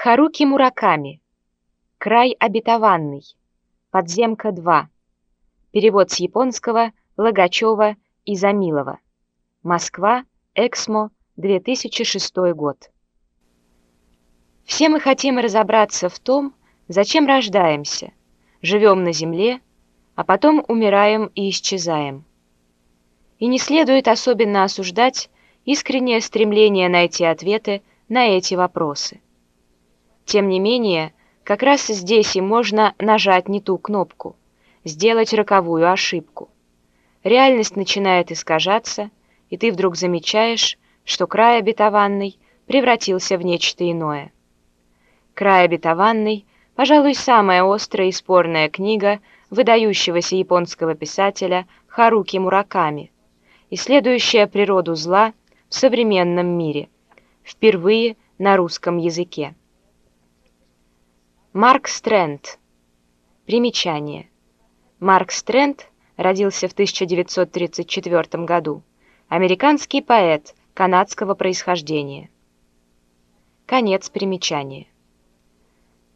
Харуки Мураками. Край обетованный. Подземка 2. Перевод с японского Логачева и Замилова. Москва, Эксмо, 2006 год. Все мы хотим разобраться в том, зачем рождаемся, живем на земле, а потом умираем и исчезаем. И не следует особенно осуждать искреннее стремление найти ответы на эти вопросы. Тем не менее, как раз здесь и можно нажать не ту кнопку, сделать роковую ошибку. Реальность начинает искажаться, и ты вдруг замечаешь, что край обетованный превратился в нечто иное. «Край обетованный» — пожалуй, самая острая и спорная книга выдающегося японского писателя Харуки Мураками, исследующая природу зла в современном мире, впервые на русском языке. Марк Стрэнд. Примечание. Марк Стрэнд родился в 1934 году. Американский поэт канадского происхождения. Конец примечания.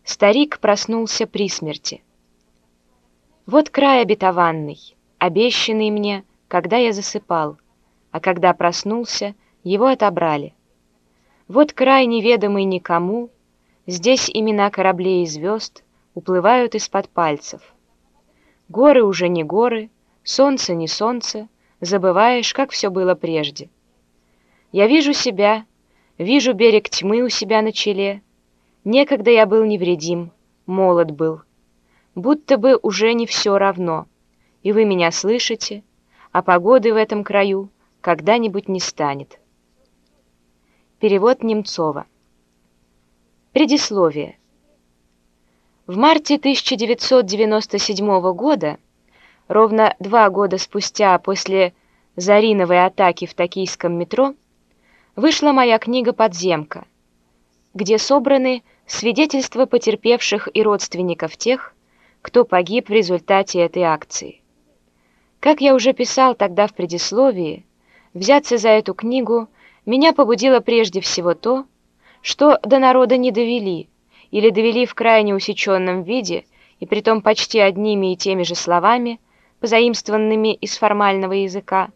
Старик проснулся при смерти. Вот край обетованный, обещанный мне, когда я засыпал, а когда проснулся, его отобрали. Вот край неведомый никому, здесь имена кораблей и звезд уплывают из-под пальцев. Горы уже не горы, солнце не солнце, забываешь, как все было прежде. Я вижу себя, вижу берег тьмы у себя на челе. Некогда я был невредим, молод был. Будто бы уже не все равно. И вы меня слышите, а погоды в этом краю когда-нибудь не станет. Перевод Немцова. Предисловие. В марте 1997 года, ровно два года спустя после Зариновой атаки в токийском метро, вышла моя книга «Подземка», где собраны свидетельства потерпевших и родственников тех, кто погиб в результате этой акции. Как я уже писал тогда в предисловии, взяться за эту книгу меня побудило прежде всего то, что до народа не довели, или довели в крайне усеченном виде, и притом почти одними и теми же словами, позаимствованными из формального языка,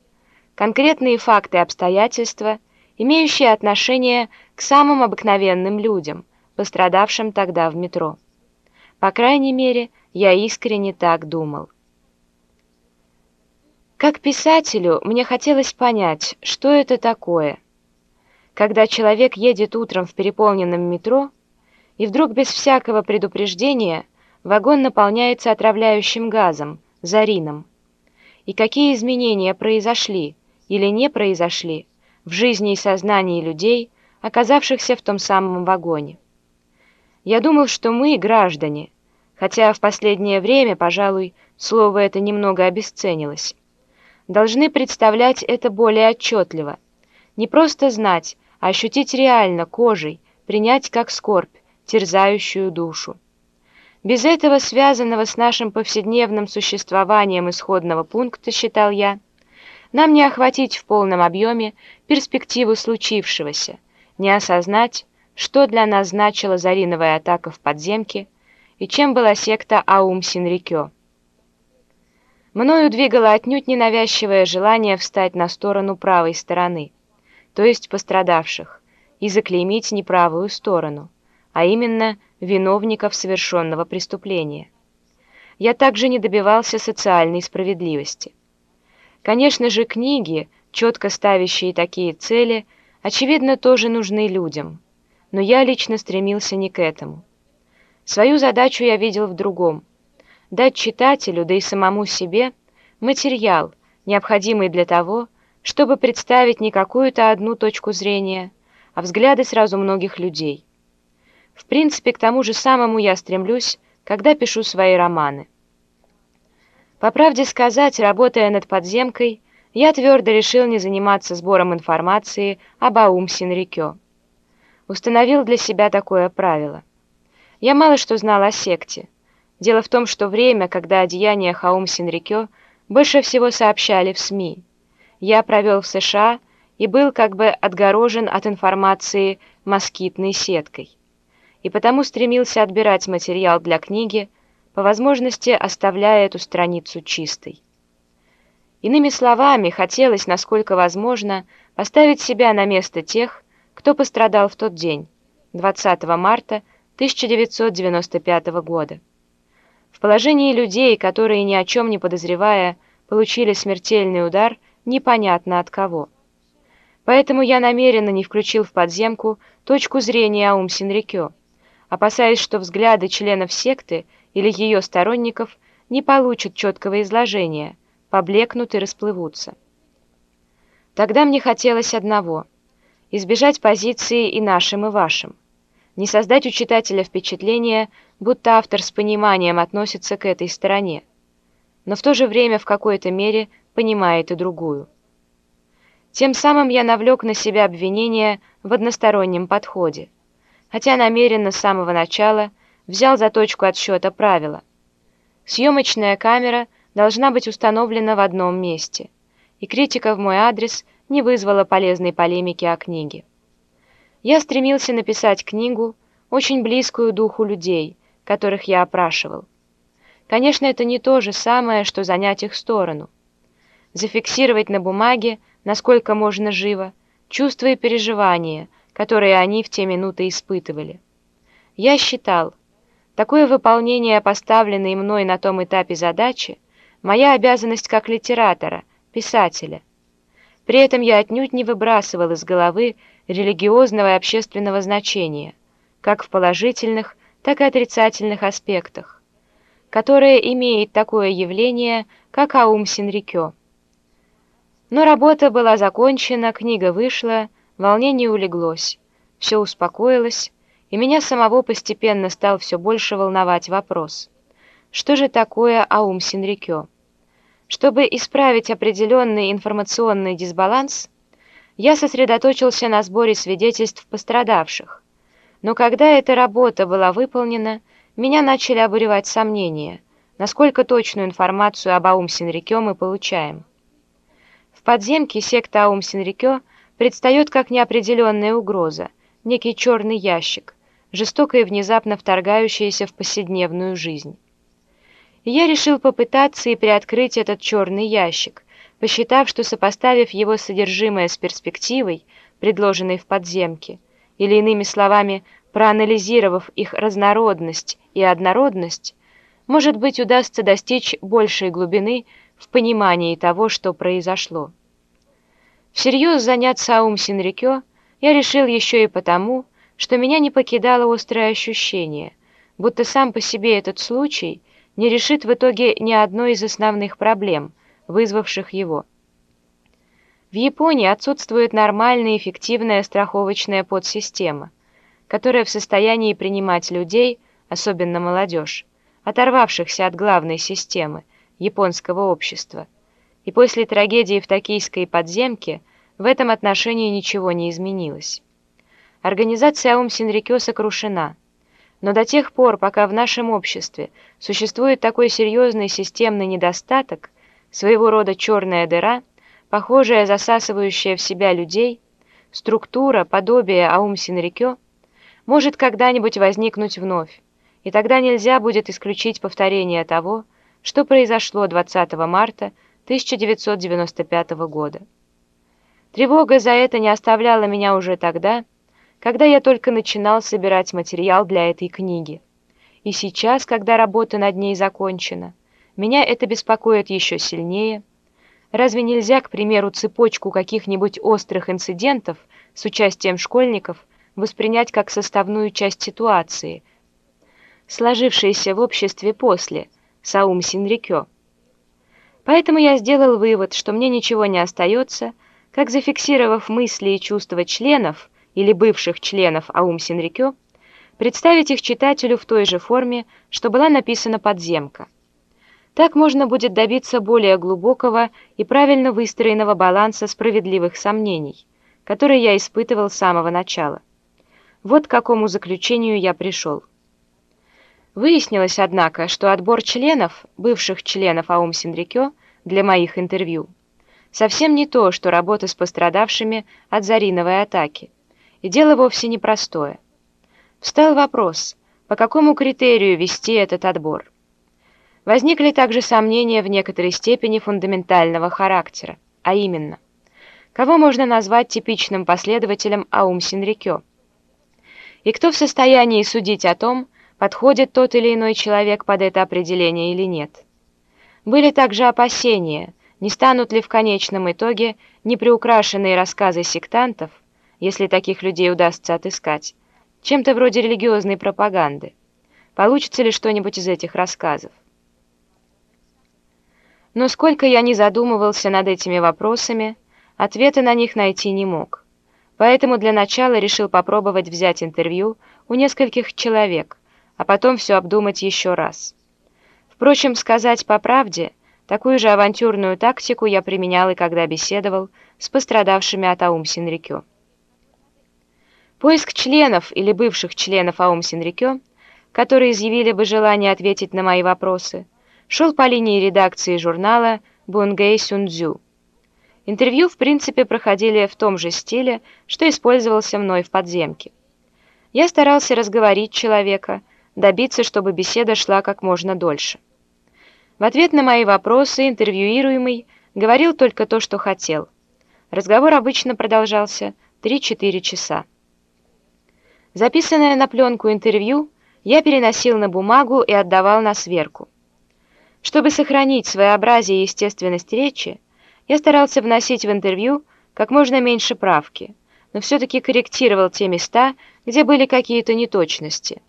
конкретные факты и обстоятельства, имеющие отношение к самым обыкновенным людям, пострадавшим тогда в метро. По крайней мере, я искренне так думал. Как писателю мне хотелось понять, что это такое. Когда человек едет утром в переполненном метро, и вдруг без всякого предупреждения вагон наполняется отравляющим газом, зарином. И какие изменения произошли или не произошли в жизни и сознании людей, оказавшихся в том самом вагоне. Я думал, что мы, граждане, хотя в последнее время, пожалуй, слово это немного обесценилось, должны представлять это более отчетливо, не просто знать, ощутить реально, кожей, принять как скорбь, терзающую душу. Без этого, связанного с нашим повседневным существованием исходного пункта, считал я, нам не охватить в полном объеме перспективу случившегося, не осознать, что для нас значила зариновая атака в подземке и чем была секта Аум Синрикё. Мною двигало отнюдь ненавязчивое желание встать на сторону правой стороны, то есть пострадавших, и заклеймить неправую сторону, а именно виновников совершенного преступления. Я также не добивался социальной справедливости. Конечно же, книги, четко ставящие такие цели, очевидно, тоже нужны людям, но я лично стремился не к этому. Свою задачу я видел в другом – дать читателю, да и самому себе, материал, необходимый для того, чтобы представить не какую-то одну точку зрения, а взгляды сразу многих людей. В принципе, к тому же самому я стремлюсь, когда пишу свои романы. По правде сказать, работая над подземкой, я твердо решил не заниматься сбором информации об Аум Синрикё. Установил для себя такое правило. Я мало что знал о секте. Дело в том, что время, когда о деяниях Синрикё больше всего сообщали в СМИ. Я провел в США и был как бы отгорожен от информации москитной сеткой. и потому стремился отбирать материал для книги, по возможности оставляя эту страницу чистой. Иными словами, хотелось, насколько возможно, поставить себя на место тех, кто пострадал в тот день, 20 марта 1995 года. В положении людей, которые ни о чем не подозревая, получили смертельный удар, непонятно от кого. Поэтому я намеренно не включил в подземку точку зрения Аум Синрикё, опасаясь, что взгляды членов секты или ее сторонников не получат четкого изложения, поблекнут и расплывутся. Тогда мне хотелось одного – избежать позиции и нашим, и вашим, не создать у читателя впечатление, будто автор с пониманием относится к этой стороне, но в то же время в какой-то мере понимает и другую. Тем самым я навлек на себя обвинение в одностороннем подходе, хотя намеренно с самого начала – взял за точку отсчета правила. Съемочная камера должна быть установлена в одном месте, и критика в мой адрес не вызвала полезной полемики о книге. Я стремился написать книгу, очень близкую духу людей, которых я опрашивал. Конечно, это не то же самое, что занять их сторону. Зафиксировать на бумаге, насколько можно живо, чувства и переживания, которые они в те минуты испытывали. Я считал, Такое выполнение поставленной мной на том этапе задачи – моя обязанность как литератора, писателя. При этом я отнюдь не выбрасывал из головы религиозного и общественного значения, как в положительных, так и отрицательных аспектах, которое имеет такое явление, как Аум Синрикё. Но работа была закончена, книга вышла, волнение улеглось, все успокоилось, и меня самого постепенно стал все больше волновать вопрос. Что же такое Аум Синрикё? Чтобы исправить определенный информационный дисбаланс, я сосредоточился на сборе свидетельств пострадавших. Но когда эта работа была выполнена, меня начали обуревать сомнения, насколько точную информацию об Аум Синрикё мы получаем. Подземке секта Аум Синрикё предстает как неопределенная угроза, некий черный ящик, жестоко и внезапно вторгающаяся в повседневную жизнь. И я решил попытаться и приоткрыть этот черный ящик, посчитав, что сопоставив его содержимое с перспективой, предложенной в подземке, или иными словами, проанализировав их разнородность и однородность, может быть, удастся достичь большей глубины в понимании того, что произошло. Всерьез заняться Аум Синрикё я решил еще и потому, что меня не покидало острое ощущение, будто сам по себе этот случай не решит в итоге ни одной из основных проблем, вызвавших его. В Японии отсутствует нормальная эффективная страховочная подсистема, которая в состоянии принимать людей, особенно молодежь, оторвавшихся от главной системы японского общества. И после трагедии в токийской подземке в этом отношении ничего не изменилось. Организация Аум Синрикё сокрушена. Но до тех пор, пока в нашем обществе существует такой серьезный системный недостаток, своего рода черная дыра, похожая, засасывающая в себя людей, структура, подобие Аум Синрикё, может когда-нибудь возникнуть вновь, и тогда нельзя будет исключить повторение того, что произошло 20 марта 1995 года. Тревога за это не оставляла меня уже тогда, когда я только начинал собирать материал для этой книги. И сейчас, когда работа над ней закончена, меня это беспокоит еще сильнее. Разве нельзя, к примеру, цепочку каких-нибудь острых инцидентов с участием школьников воспринять как составную часть ситуации, сложившейся в обществе после Саум Синрикё? Поэтому я сделал вывод, что мне ничего не остается, как зафиксировав мысли и чувства членов, или бывших членов Аум Синрикё, представить их читателю в той же форме, что была написана подземка. Так можно будет добиться более глубокого и правильно выстроенного баланса справедливых сомнений, которые я испытывал с самого начала. Вот к какому заключению я пришел. Выяснилось, однако, что отбор членов, бывших членов Аум Синрикё, для моих интервью, совсем не то, что работа с пострадавшими от зариновой атаки. И дело вовсе непростое. Встал вопрос, по какому критерию вести этот отбор. Возникли также сомнения в некоторой степени фундаментального характера, а именно, кого можно назвать типичным последователем Аум Синрикё, и кто в состоянии судить о том, подходит тот или иной человек под это определение или нет. Были также опасения, не станут ли в конечном итоге неприукрашенные рассказы сектантов, если таких людей удастся отыскать, чем-то вроде религиозной пропаганды. Получится ли что-нибудь из этих рассказов? Но сколько я не задумывался над этими вопросами, ответа на них найти не мог. Поэтому для начала решил попробовать взять интервью у нескольких человек, а потом все обдумать еще раз. Впрочем, сказать по правде, такую же авантюрную тактику я применял и когда беседовал с пострадавшими от Аум Синрикё. Поиск членов или бывших членов Аум Синрикё, которые изъявили бы желание ответить на мои вопросы, шел по линии редакции журнала «Бунгэй Сюнцзю». Интервью, в принципе, проходили в том же стиле, что использовался мной в подземке. Я старался разговорить человека, добиться, чтобы беседа шла как можно дольше. В ответ на мои вопросы интервьюируемый говорил только то, что хотел. Разговор обычно продолжался 3-4 часа. Записанное на пленку интервью я переносил на бумагу и отдавал на сверку. Чтобы сохранить своеобразие и естественность речи, я старался вносить в интервью как можно меньше правки, но все-таки корректировал те места, где были какие-то неточности.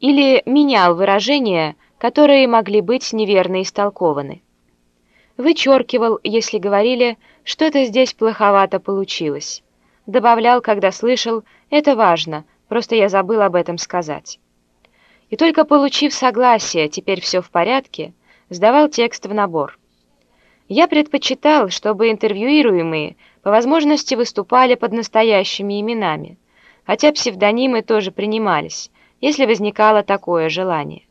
Или менял выражения, которые могли быть неверно истолкованы. Вычеркивал, если говорили, что-то здесь плоховато получилось. Добавлял, когда слышал, это важно, просто я забыл об этом сказать и только получив согласие «теперь все в порядке», сдавал текст в набор. Я предпочитал, чтобы интервьюируемые по возможности выступали под настоящими именами, хотя псевдонимы тоже принимались, если возникало такое желание.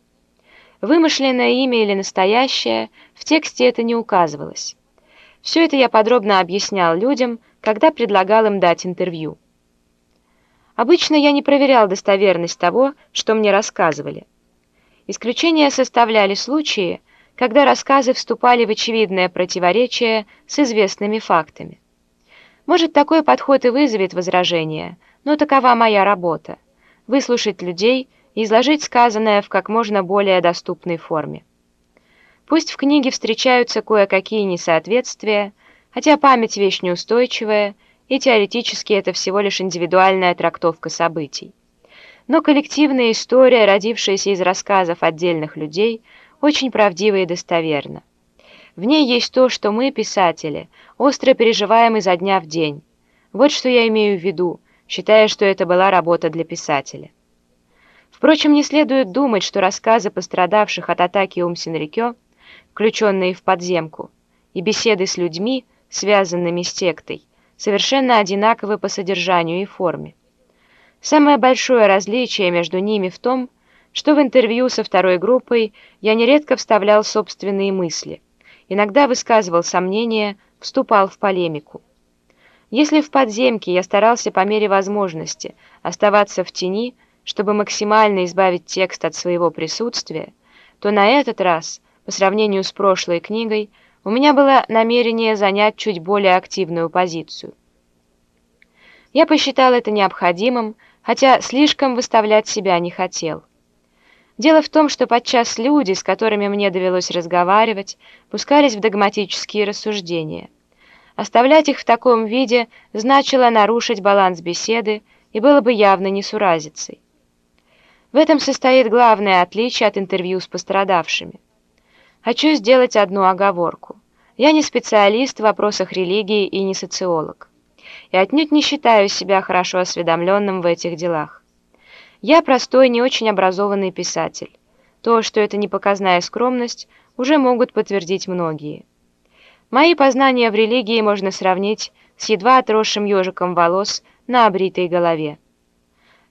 Вымышленное имя или настоящее, в тексте это не указывалось. Все это я подробно объяснял людям, когда предлагал им дать интервью. Обычно я не проверял достоверность того, что мне рассказывали. Исключения составляли случаи, когда рассказы вступали в очевидное противоречие с известными фактами. Может, такой подход и вызовет возражение, но такова моя работа – выслушать людей и изложить сказанное в как можно более доступной форме. Пусть в книге встречаются кое-какие несоответствия, хотя память вещь неустойчивая – и теоретически это всего лишь индивидуальная трактовка событий. Но коллективная история, родившаяся из рассказов отдельных людей, очень правдива и достоверна. В ней есть то, что мы, писатели, остро переживаем изо дня в день. Вот что я имею в виду, считая, что это была работа для писателя. Впрочем, не следует думать, что рассказы пострадавших от атаки Умсинрикё, включенные в подземку, и беседы с людьми, связанными с сектой, совершенно одинаковы по содержанию и форме. Самое большое различие между ними в том, что в интервью со второй группой я нередко вставлял собственные мысли, иногда высказывал сомнения, вступал в полемику. Если в подземке я старался по мере возможности оставаться в тени, чтобы максимально избавить текст от своего присутствия, то на этот раз, по сравнению с прошлой книгой, у меня было намерение занять чуть более активную позицию. Я посчитал это необходимым, хотя слишком выставлять себя не хотел. Дело в том, что подчас люди, с которыми мне довелось разговаривать, пускались в догматические рассуждения. Оставлять их в таком виде значило нарушить баланс беседы и было бы явно несуразицей. В этом состоит главное отличие от интервью с пострадавшими. Хочу сделать одну оговорку. Я не специалист в вопросах религии и не социолог. И отнюдь не считаю себя хорошо осведомленным в этих делах. Я простой, не очень образованный писатель. То, что это не показная скромность, уже могут подтвердить многие. Мои познания в религии можно сравнить с едва отросшим ежиком волос на обритой голове.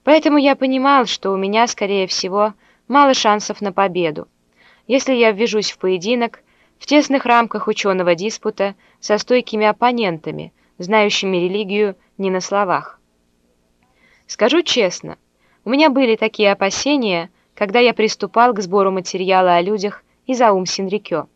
Поэтому я понимал, что у меня, скорее всего, мало шансов на победу, если я ввяжусь в поединок в тесных рамках ученого диспута со стойкими оппонентами, знающими религию не на словах. Скажу честно, у меня были такие опасения, когда я приступал к сбору материала о людях из Аум Синрикё.